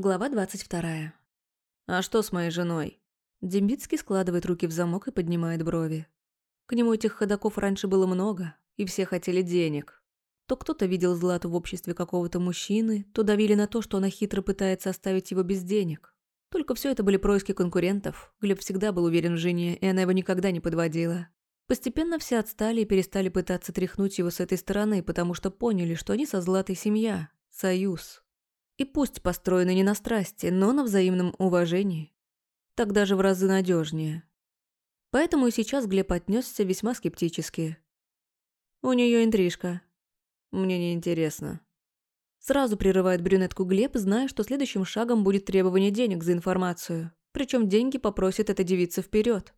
Глава 22. «А что с моей женой?» Дембицкий складывает руки в замок и поднимает брови. К нему этих ходаков раньше было много, и все хотели денег. То кто-то видел Злату в обществе какого-то мужчины, то давили на то, что она хитро пытается оставить его без денег. Только все это были происки конкурентов. Глеб всегда был уверен в жене, и она его никогда не подводила. Постепенно все отстали и перестали пытаться тряхнуть его с этой стороны, потому что поняли, что они со Златой семья, союз. И пусть построены не на страсти, но на взаимном уважении. Так даже в разы надежнее. Поэтому и сейчас Глеб отнесся весьма скептически. У нее интрижка. Мне не интересно. Сразу прерывает брюнетку Глеб, зная, что следующим шагом будет требование денег за информацию. Причем деньги попросит эта девица вперед.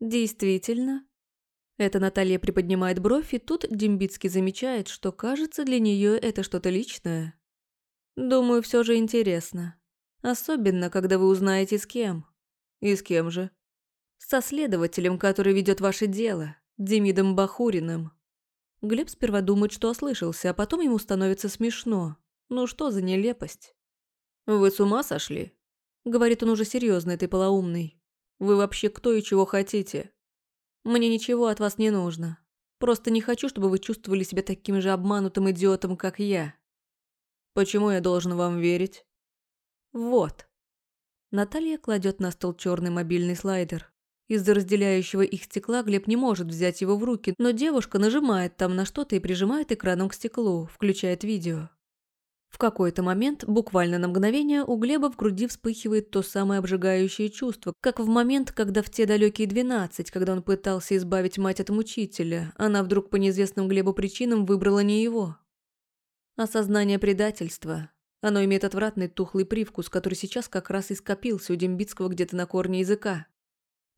Действительно. Это Наталья приподнимает бровь, и тут Дембицкий замечает, что кажется для нее это что-то личное. Думаю, все же интересно. Особенно, когда вы узнаете с кем. И с кем же? Со следователем, который ведет ваше дело, Демидом Бахуриным. Глеб сперва думает, что ослышался, а потом ему становится смешно. Ну что за нелепость? «Вы с ума сошли?» Говорит он уже серьезно, этой полоумный. «Вы вообще кто и чего хотите?» «Мне ничего от вас не нужно. Просто не хочу, чтобы вы чувствовали себя таким же обманутым идиотом, как я». Почему я должен вам верить? Вот. Наталья кладет на стол черный мобильный слайдер. Из-за разделяющего их стекла Глеб не может взять его в руки, но девушка нажимает там на что-то и прижимает экраном к стеклу, включает видео. В какой-то момент, буквально на мгновение, у Глеба в груди вспыхивает то самое обжигающее чувство, как в момент, когда в те далекие двенадцать, когда он пытался избавить мать от мучителя, она вдруг по неизвестным Глебу причинам выбрала не его. Осознание предательства. Оно имеет отвратный тухлый привкус, который сейчас как раз и скопился у Дембицкого где-то на корне языка.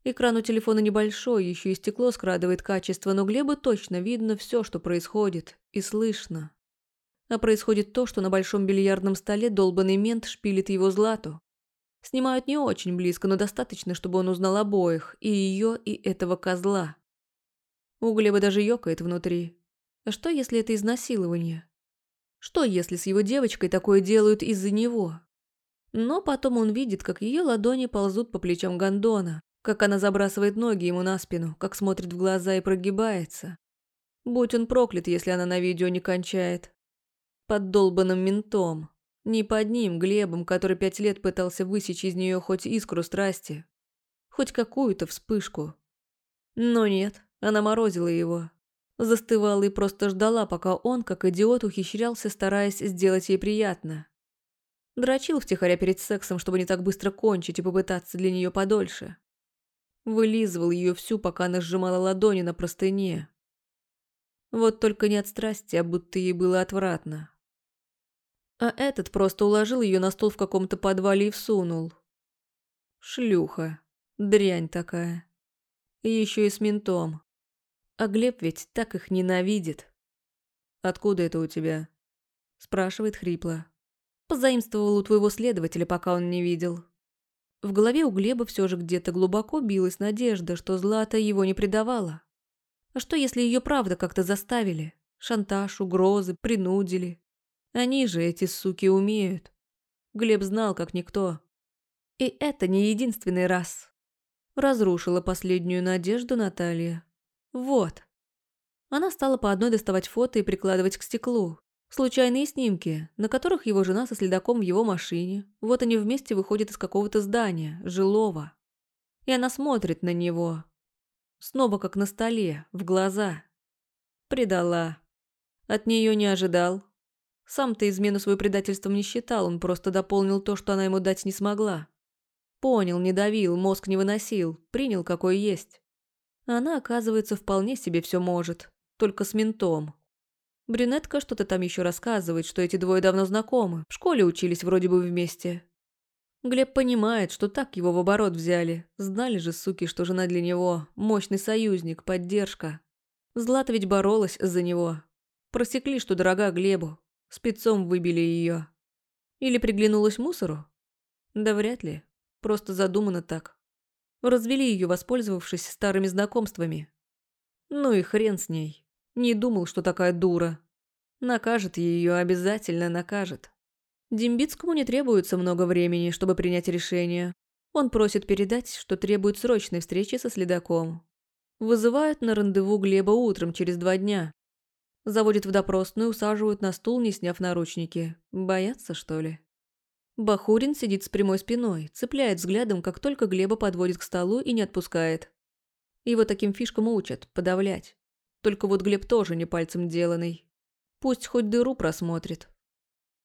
Экран у телефона небольшой, еще и стекло скрадывает качество, но Глебу точно видно все, что происходит, и слышно. А происходит то, что на большом бильярдном столе долбанный мент шпилит его злату. Снимают не очень близко, но достаточно, чтобы он узнал обоих, и ее, и этого козла. У Глеба даже ёкает внутри. А что, если это изнасилование? Что, если с его девочкой такое делают из-за него? Но потом он видит, как ее ладони ползут по плечам гондона, как она забрасывает ноги ему на спину, как смотрит в глаза и прогибается. Будь он проклят, если она на видео не кончает. Под долбанным ментом. Не под ним, Глебом, который пять лет пытался высечь из нее хоть искру страсти. Хоть какую-то вспышку. Но нет, она морозила его, Застывала и просто ждала, пока он, как идиот, ухищрялся, стараясь сделать ей приятно. Дрочил втихаря перед сексом, чтобы не так быстро кончить и попытаться для нее подольше. Вылизывал ее всю, пока она сжимала ладони на простыне. Вот только не от страсти, а будто ей было отвратно. А этот просто уложил ее на стол в каком-то подвале и всунул. Шлюха. Дрянь такая. И еще и с ментом. А Глеб ведь так их ненавидит. «Откуда это у тебя?» Спрашивает хрипло. Позаимствовал у твоего следователя, пока он не видел. В голове у Глеба все же где-то глубоко билась надежда, что Злата его не предавала. А что, если ее правда как-то заставили? Шантаж, угрозы, принудили. Они же, эти суки, умеют. Глеб знал, как никто. И это не единственный раз. Разрушила последнюю надежду Наталья. Вот. Она стала по одной доставать фото и прикладывать к стеклу. Случайные снимки, на которых его жена со следаком в его машине. Вот они вместе выходят из какого-то здания, жилого. И она смотрит на него. Снова как на столе, в глаза. Предала. От нее не ожидал. Сам-то измену свою предательством не считал, он просто дополнил то, что она ему дать не смогла. Понял, не давил, мозг не выносил, принял какой есть. Она, оказывается, вполне себе все может, только с ментом. Брюнетка что-то там еще рассказывает, что эти двое давно знакомы, в школе учились вроде бы вместе. Глеб понимает, что так его в оборот взяли. Знали же, суки, что жена для него – мощный союзник, поддержка. Злата ведь боролась за него. Просекли, что дорога Глебу. Спецом выбили ее. Или приглянулась мусору? Да вряд ли. Просто задумано так. Развели ее, воспользовавшись старыми знакомствами. Ну и хрен с ней. Не думал, что такая дура. Накажет ее, обязательно накажет. Дембицкому не требуется много времени, чтобы принять решение. Он просит передать, что требует срочной встречи со следаком. Вызывают на рандеву Глеба утром через два дня. Заводят в допросную, усаживают на стул, не сняв наручники. Боятся, что ли? Бахурин сидит с прямой спиной, цепляет взглядом, как только Глеба подводит к столу и не отпускает. Его таким фишкам учат, подавлять. Только вот Глеб тоже не пальцем деланный. Пусть хоть дыру просмотрит.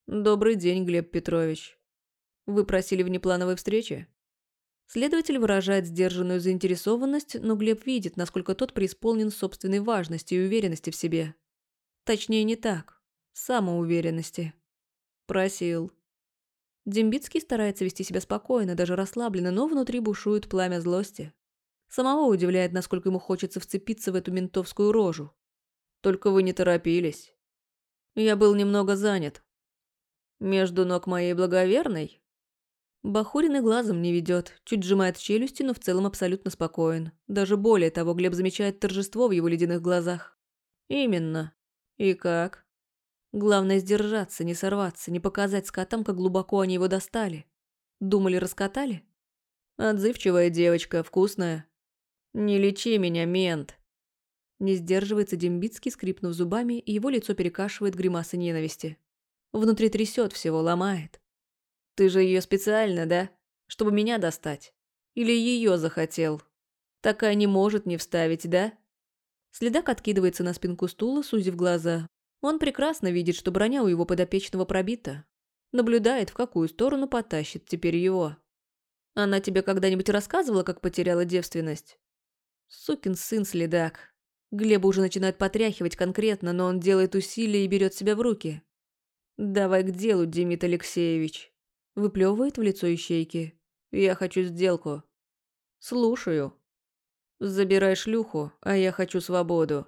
«Добрый день, Глеб Петрович. Вы просили внеплановой встречи?» Следователь выражает сдержанную заинтересованность, но Глеб видит, насколько тот преисполнен собственной важности и уверенности в себе. Точнее, не так. Самоуверенности. Просил. Дембицкий старается вести себя спокойно, даже расслабленно, но внутри бушует пламя злости. Самого удивляет, насколько ему хочется вцепиться в эту ментовскую рожу. Только вы не торопились. Я был немного занят. Между ног моей благоверной? Бахурин и глазом не ведет, чуть сжимает челюсти, но в целом абсолютно спокоен. Даже более того, Глеб замечает торжество в его ледяных глазах. Именно. И как? Главное сдержаться, не сорваться, не показать скотам, как глубоко они его достали. Думали, раскатали? Отзывчивая девочка, вкусная. Не лечи меня, мент. Не сдерживается Дембицкий, скрипнув зубами, и его лицо перекашивает гримасы ненависти. Внутри трясет всего, ломает. Ты же ее специально, да? Чтобы меня достать? Или ее захотел? Такая не может не вставить, да? Следак откидывается на спинку стула, сузив глаза, он прекрасно видит, что броня у его подопечного пробита. Наблюдает, в какую сторону потащит теперь его. Она тебе когда-нибудь рассказывала, как потеряла девственность? Сукин сын следак. Глеба уже начинает потряхивать конкретно, но он делает усилия и берет себя в руки. «Давай к делу, Демид Алексеевич», – выплевывает в лицо ищейки. «Я хочу сделку». «Слушаю». «Забирай шлюху, а я хочу свободу».